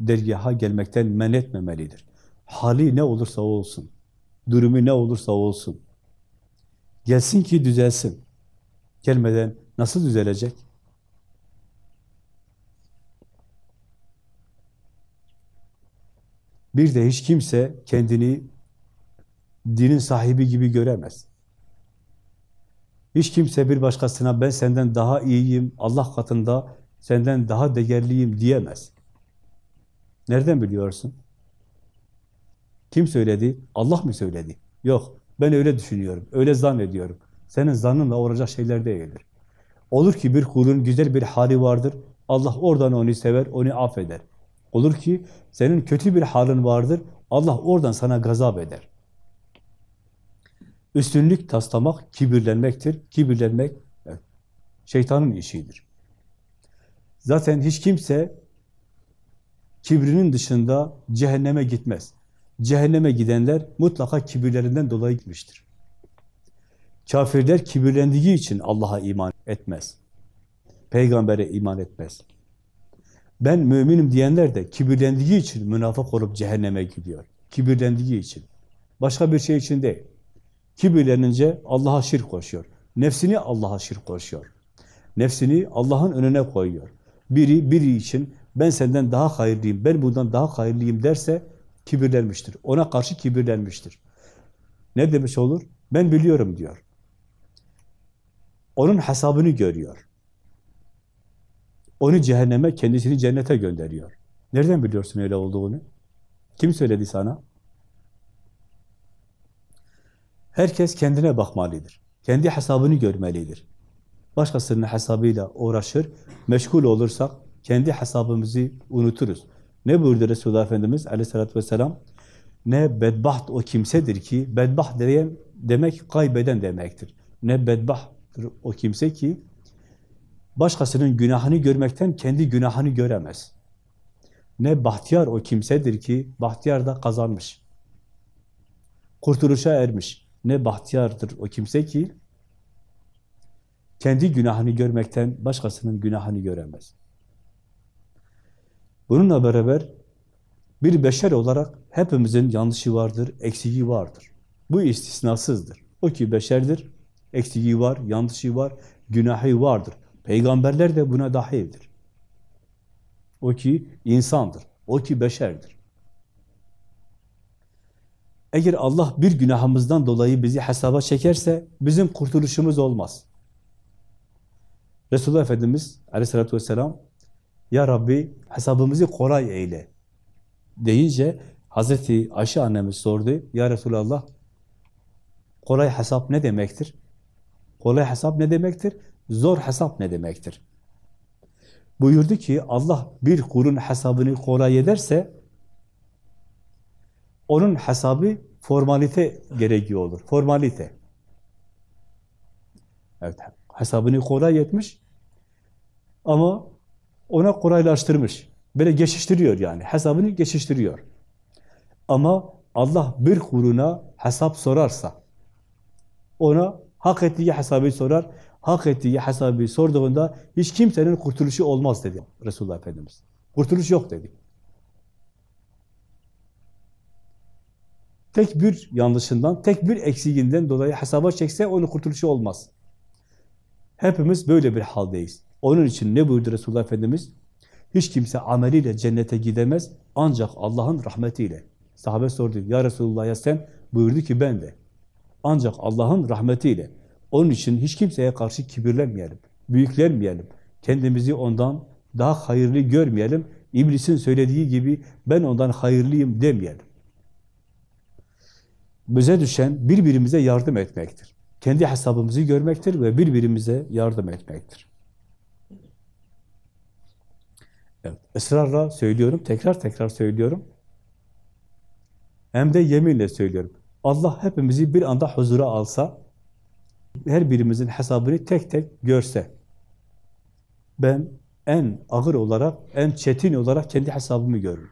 dergaha gelmekten men etmemelidir. Hali ne olursa olsun, durumu ne olursa olsun. Gelsin ki düzelsin. Gelmeden nasıl düzelecek? Bir de hiç kimse kendini dinin sahibi gibi göremez. Hiç kimse bir başkasına ben senden daha iyiyim, Allah katında senden daha değerliyim diyemez. Nereden biliyorsun? Kim söyledi? Allah mı söyledi? Yok, ben öyle düşünüyorum, öyle zannediyorum. Senin zannınla olacak şeyler değildir. Olur ki bir kulun güzel bir hali vardır, Allah oradan onu sever, onu affeder. Olur ki senin kötü bir halin vardır, Allah oradan sana gazap eder. Üstünlük taslamak kibirlenmektir. Kibirlenmek şeytanın işidir. Zaten hiç kimse kibrinin dışında cehenneme gitmez. Cehenneme gidenler mutlaka kibirlerinden dolayı gitmiştir. Kafirler kibirlendiği için Allah'a iman etmez. Peygambere iman etmez. Ben müminim diyenler de kibirlendiği için münafık olup cehenneme gidiyor. Kibirlendiği için. Başka bir şey için değil. Kibirlenince Allah'a şirk koşuyor. Nefsini Allah'a şirk koşuyor. Nefsini Allah'ın önüne koyuyor. Biri, biri için ben senden daha hayırlıyım, ben bundan daha hayırlıyım derse kibirlenmiştir. Ona karşı kibirlenmiştir. Ne demiş olur? Ben biliyorum diyor. Onun hesabını görüyor. Onu cehenneme, kendisini cennete gönderiyor. Nereden biliyorsun öyle olduğunu? Kim söyledi sana? Herkes kendine bakmalıdır. Kendi hesabını görmelidir. Başkasının hesabıyla uğraşır, meşgul olursak kendi hesabımızı unuturuz. Ne buyurdu Resulullah Efendimiz aleyhissalatü vesselam? Ne bedbaht o kimsedir ki, bedbaht diyen demek kaybeden demektir. Ne bedbahttır o kimse ki, başkasının günahını görmekten kendi günahını göremez. Ne bahtiyar o kimsedir ki, bahtiyar da kazanmış. Kurtuluşa ermiş. Ne bahtiyardır o kimse ki, kendi günahını görmekten başkasının günahını göremez. Bununla beraber bir beşer olarak hepimizin yanlışı vardır, eksiği vardır. Bu istisnasızdır. O ki beşerdir, eksiği var, yanlışı var, günahı vardır. Peygamberler de buna dahildir. O ki insandır, o ki beşerdir. Eğer Allah bir günahımızdan dolayı bizi hesaba çekerse bizim kurtuluşumuz olmaz. Resulullah Efendimiz aleyhissalatü vesselam Ya Rabbi hesabımızı kolay eyle deyince Hazreti Ayşe annemiz sordu. Ya Resulallah kolay hesap ne demektir? Kolay hesap ne demektir? Zor hesap ne demektir? Buyurdu ki Allah bir kulun hesabını kolay ederse onun hesabı formalite gereği olur. Formalite. Evet, hesabını kolay etmiş ama ona kolaylaştırmış. Böyle geçiştiriyor yani. Hesabını geçiştiriyor. Ama Allah bir kuluna hesap sorarsa ona hak ettiği hesabı sorar. Hak ettiği hesabı sorduğunda hiç kimsenin kurtuluşu olmaz dedi Resulullah Efendimiz. Kurtuluş yok dedi. tek bir yanlışından, tek bir eksiğinden dolayı hesaba çekse onun kurtuluşu olmaz. Hepimiz böyle bir haldeyiz. Onun için ne buyurdu Resulullah Efendimiz? Hiç kimse ameliyle cennete gidemez ancak Allah'ın rahmetiyle. Sahabe sordu, ya Resulullah ya sen? Buyurdu ki ben de. Ancak Allah'ın rahmetiyle. Onun için hiç kimseye karşı kibirlenmeyelim, büyüklenmeyelim. Kendimizi ondan daha hayırlı görmeyelim. İblisin söylediği gibi ben ondan hayırlıyım demeyelim bize düşen birbirimize yardım etmektir. Kendi hesabımızı görmektir ve birbirimize yardım etmektir. Evet, ısrarla söylüyorum, tekrar tekrar söylüyorum. Hem de yeminle söylüyorum. Allah hepimizi bir anda huzura alsa, her birimizin hesabını tek tek görse, ben en ağır olarak, en çetin olarak kendi hesabımı görürüm.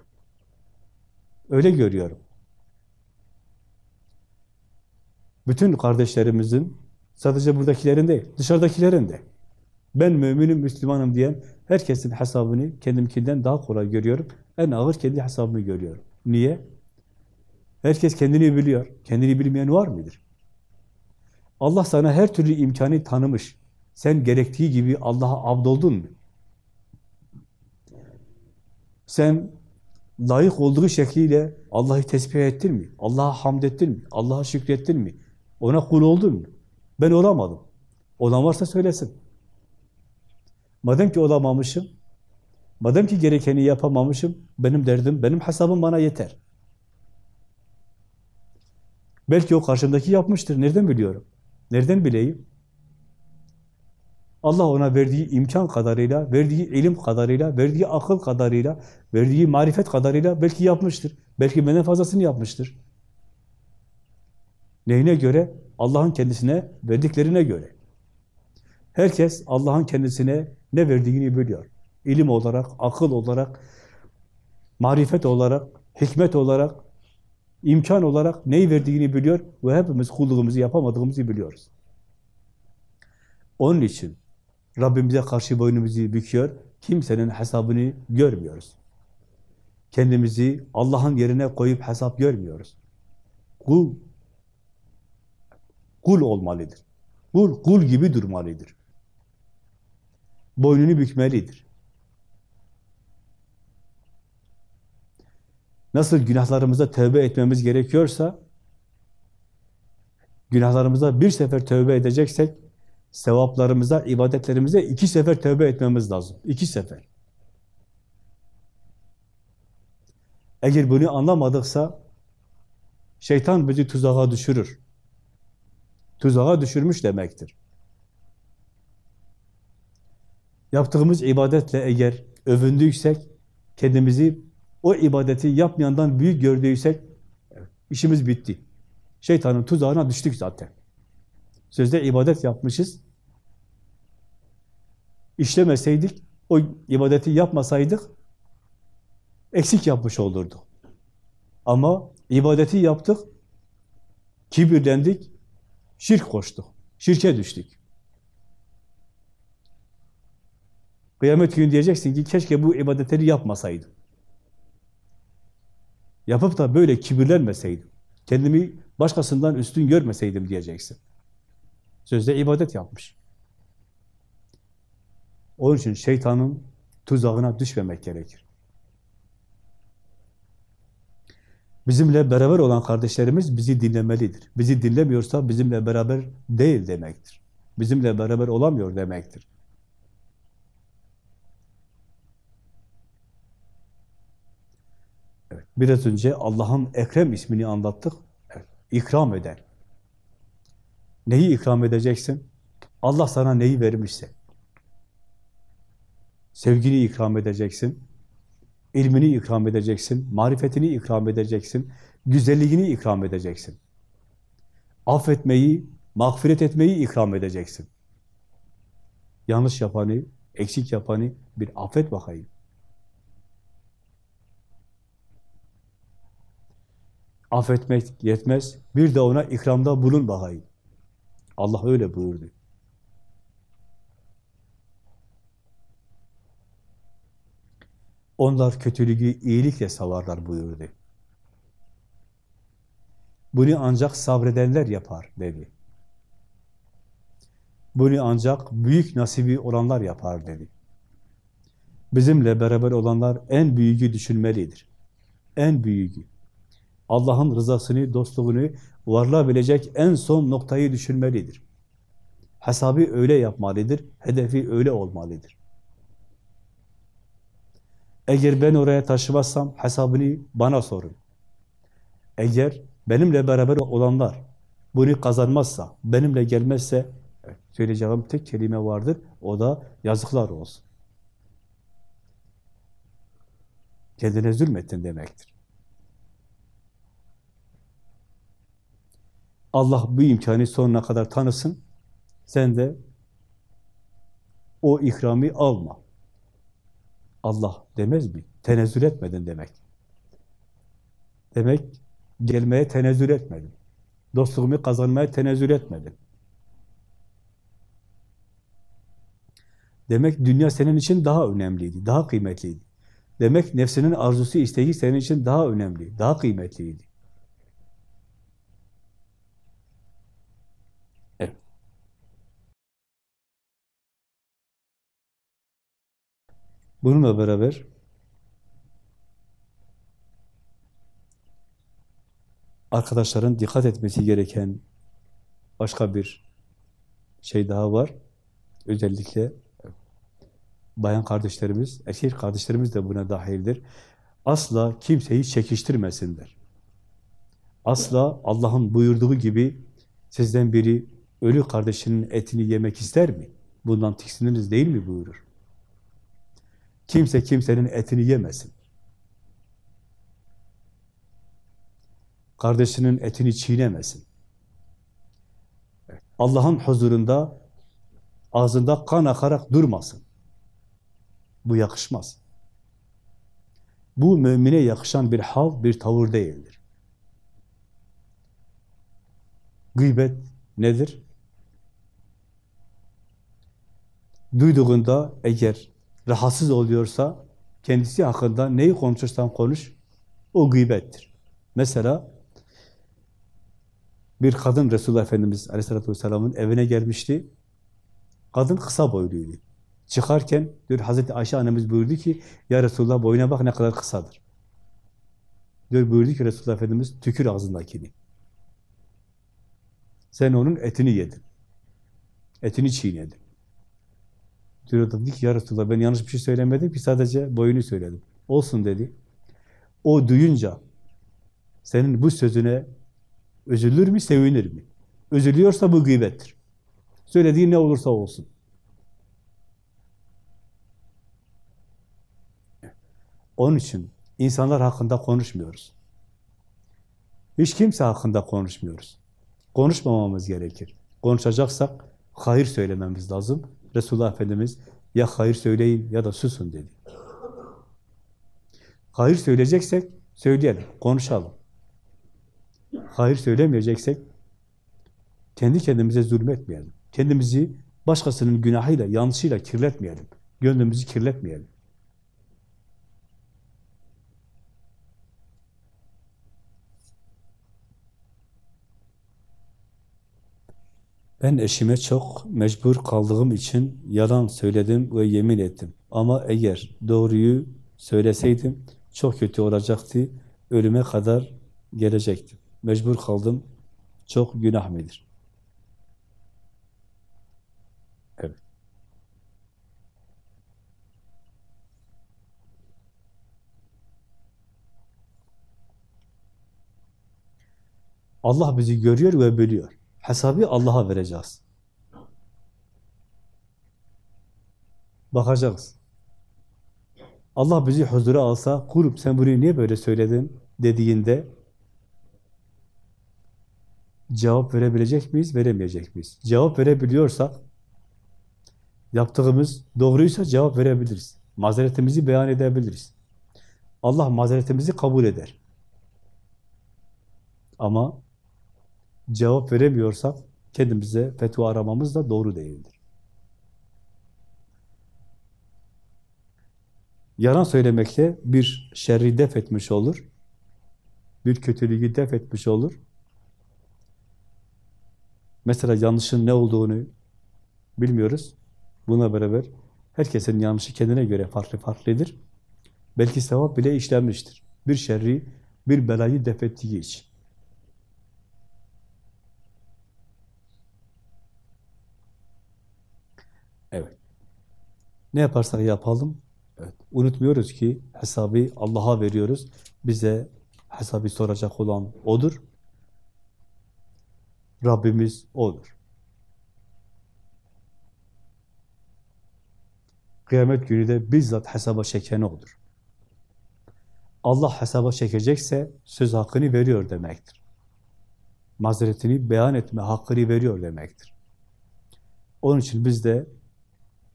Öyle görüyorum. Bütün kardeşlerimizin, sadece buradakilerin değil, dışarıdakilerin de, ben müminim, Müslümanım diyen herkesin hesabını kendimkinden daha kolay görüyorum. En ağır kendi hesabımı görüyorum. Niye? Herkes kendini biliyor. Kendini bilmeyen var mıdır? Allah sana her türlü imkanı tanımış. Sen gerektiği gibi Allah'a abdoldun mu? Sen layık olduğu şekliyle Allah'ı tesbih ettin mi? Allah'a hamd ettin mi? Allah'a şükrettin mi? Ona kul oldun mu? Ben olamadım. Olan varsa söylesin. Madem ki olamamışım, madem ki gerekeni yapamamışım, benim derdim, benim hesabım bana yeter. Belki o karşımdaki yapmıştır. Nereden biliyorum? Nereden bileyim? Allah ona verdiği imkan kadarıyla, verdiği ilim kadarıyla, verdiği akıl kadarıyla, verdiği marifet kadarıyla belki yapmıştır. Belki benden fazlasını yapmıştır. Neyine göre? Allah'ın kendisine verdiklerine göre. Herkes Allah'ın kendisine ne verdiğini biliyor. İlim olarak, akıl olarak, marifet olarak, hikmet olarak, imkan olarak neyi verdiğini biliyor ve hepimiz kulluğumuzu yapamadığımızı biliyoruz. Onun için Rabbimize karşı boynumuzu büküyor, kimsenin hesabını görmüyoruz. Kendimizi Allah'ın yerine koyup hesap görmüyoruz. Kul, kul olmalıdır. Kul, kul gibi durmalıdır. Boynunu bükmelidir. Nasıl günahlarımıza tövbe etmemiz gerekiyorsa, günahlarımıza bir sefer tövbe edeceksek, sevaplarımıza, ibadetlerimize iki sefer tövbe etmemiz lazım. İki sefer. Eğer bunu anlamadıksa, şeytan bizi tuzağa düşürür. Tuzağa düşürmüş demektir. Yaptığımız ibadetle eğer övündüysek, kendimizi o ibadeti yapmayandan büyük gördüysek, işimiz bitti. Şeytanın tuzağına düştük zaten. Sözde ibadet yapmışız. İşlemeseydik, o ibadeti yapmasaydık, eksik yapmış olurduk. Ama ibadeti yaptık, kibirlendik, şirk koştuk, şirke düştük. Kıyamet günü diyeceksin ki keşke bu ibadetleri yapmasaydım. Yapıp da böyle kibirlenmeseydim, kendimi başkasından üstün görmeseydim diyeceksin. Sözde ibadet yapmış. Onun için şeytanın tuzağına düşmemek gerekir. Bizimle beraber olan kardeşlerimiz bizi dinlemelidir. Bizi dinlemiyorsa bizimle beraber değil demektir. Bizimle beraber olamıyor demektir. Biraz önce Allah'ın Ekrem ismini anlattık. Evet, ikram eden. Neyi ikram edeceksin? Allah sana neyi vermişse. Sevgini ikram edeceksin. ilmini ikram edeceksin. Marifetini ikram edeceksin. Güzelliğini ikram edeceksin. Affetmeyi, mağfiret etmeyi ikram edeceksin. Yanlış yapanı, eksik yapanı bir affet bakayım. Affetmek yetmez. Bir de ona ikramda bulun bakayım. Allah öyle buyurdu. Onlar kötülüğü iyilikle savarlar buyurdu. Bunu ancak sabredenler yapar dedi. Bunu ancak büyük nasibi olanlar yapar dedi. Bizimle beraber olanlar en büyüğü düşünmelidir. En büyüğü. Allah'ın rızasını, dostluğunu varılabilecek en son noktayı düşünmelidir. Hesabı öyle yapmalıdır, hedefi öyle olmalıdır. Eğer ben oraya taşımazsam hesabını bana sorun. Eğer benimle beraber olanlar bunu kazanmazsa, benimle gelmezse söyleyeceğim tek kelime vardır, o da yazıklar olsun. Kendine zulmettin demektir. Allah bu imkanı sonuna kadar tanısın, Sen de o ikrami alma. Allah demez mi? Tenezzül etmedin demek. Demek gelmeye tenezzül etmedin. Dostluğumu kazanmaya tenezzül etmedin. Demek dünya senin için daha önemliydi, daha kıymetliydi. Demek nefsinin arzusu, isteği senin için daha önemli, daha kıymetliydi. Bununla beraber arkadaşların dikkat etmesi gereken başka bir şey daha var. Özellikle bayan kardeşlerimiz, erkek kardeşlerimiz de buna dahildir. Asla kimseyi çekiştirmesinler. Asla Allah'ın buyurduğu gibi sizden biri ölü kardeşinin etini yemek ister mi? Bundan tiksiniriz değil mi buyurur. Kimse kimsenin etini yemesin. Kardeşinin etini çiğnemesin. Allah'ın huzurunda ağzında kan akarak durmasın. Bu yakışmaz. Bu mümine yakışan bir hal, bir tavır değildir. Gıybet nedir? Duyduğunda eğer rahatsız oluyorsa kendisi hakkında neyi konuşursan konuş, o gıybettir. Mesela bir kadın Resulullah Efendimiz Aleyhisselatü Vesselam'ın evine gelmişti. Kadın kısa boyluydu. Çıkarken diyor Hazreti Ayşe annemiz buyurdu ki ya Resulullah boyuna bak ne kadar kısadır. Diyor buyurdu ki Resulullah Efendimiz tükür ağzındakini. Sen onun etini yedin. Etini çiğnedin. Diyor dedi ki ya Resulullah ben yanlış bir şey söylemedim ki sadece boyunu söyledim. Olsun dedi. O duyunca senin bu sözüne üzülür mü, sevinir mi? Üzülüyorsa bu gıybettir. Söylediğin ne olursa olsun. Onun için insanlar hakkında konuşmuyoruz. Hiç kimse hakkında konuşmuyoruz. Konuşmamamız gerekir. Konuşacaksak hayır söylememiz lazım. Resulullah Efendimiz ya hayır söyleyin ya da susun dedi. Hayır söyleyeceksek söyleyelim, konuşalım. Hayır söylemeyeceksek kendi kendimize zulmetmeyelim. Kendimizi başkasının günahıyla, yanlışıyla kirletmeyelim. Gönlümüzü kirletmeyelim. Ben eşime çok mecbur kaldığım için yalan söyledim ve yemin ettim. Ama eğer doğruyu söyleseydim çok kötü olacaktı. Ölüme kadar gelecektim. Mecbur kaldım. Çok günah mıdır? Allah bizi görüyor ve biliyor. Hesabı Allah'a vereceğiz. Bakacağız. Allah bizi huzura alsa, kurup sen bunu niye böyle söyledin dediğinde cevap verebilecek miyiz, veremeyecek miyiz? Cevap verebiliyorsak, yaptığımız doğruysa cevap verebiliriz. Mazeretimizi beyan edebiliriz. Allah mazeretimizi kabul eder. Ama cevap veremiyorsak kendimize fetva aramamız da doğru değildir. Yalan söylemekle bir şerri def etmiş olur. Bir kötülüğü def etmiş olur. Mesela yanlışın ne olduğunu bilmiyoruz. Buna beraber herkesin yanlışı kendine göre farklı farklıdır. Belki sevap bile işlenmiştir. Bir şerri, bir belayı def ettiği için. Evet. Ne yaparsak yapalım, evet. unutmuyoruz ki hesabı Allah'a veriyoruz. Bize hesabı soracak olan O'dur. Rabbimiz O'dur. Kıyamet günü de bizzat hesaba çeken O'dur. Allah hesaba çekecekse söz hakkını veriyor demektir. Mazeretini beyan etme hakkını veriyor demektir. Onun için biz de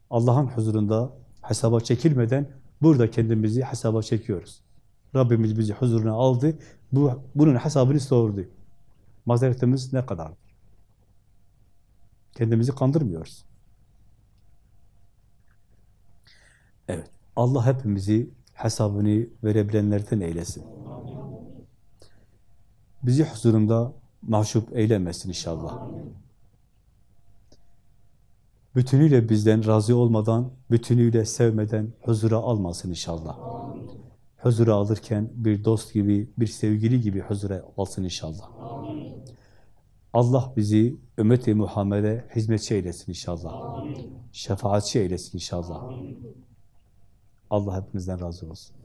Allah'ın huzurunda hesaba çekilmeden burada kendimizi hesaba çekiyoruz. Rabbimiz bizi huzuruna aldı. Bu, bunun hesabını sordu. Mazeretimiz ne kadardır? Kendimizi kandırmıyoruz. Evet. Allah hepimizi hesabını verebilenlerden eylesin. Bizi huzurunda mahcup eylemesin inşallah. Bütünüyle bizden razı olmadan, bütünüyle sevmeden huzura almasın inşallah. Huzura alırken bir dost gibi, bir sevgili gibi huzura alsın inşallah. Allah bizi ümmeti Muhammed'e hizmetçi eylesin inşallah. Şefaatçi eylesin inşallah. Allah hepimizden razı olsun.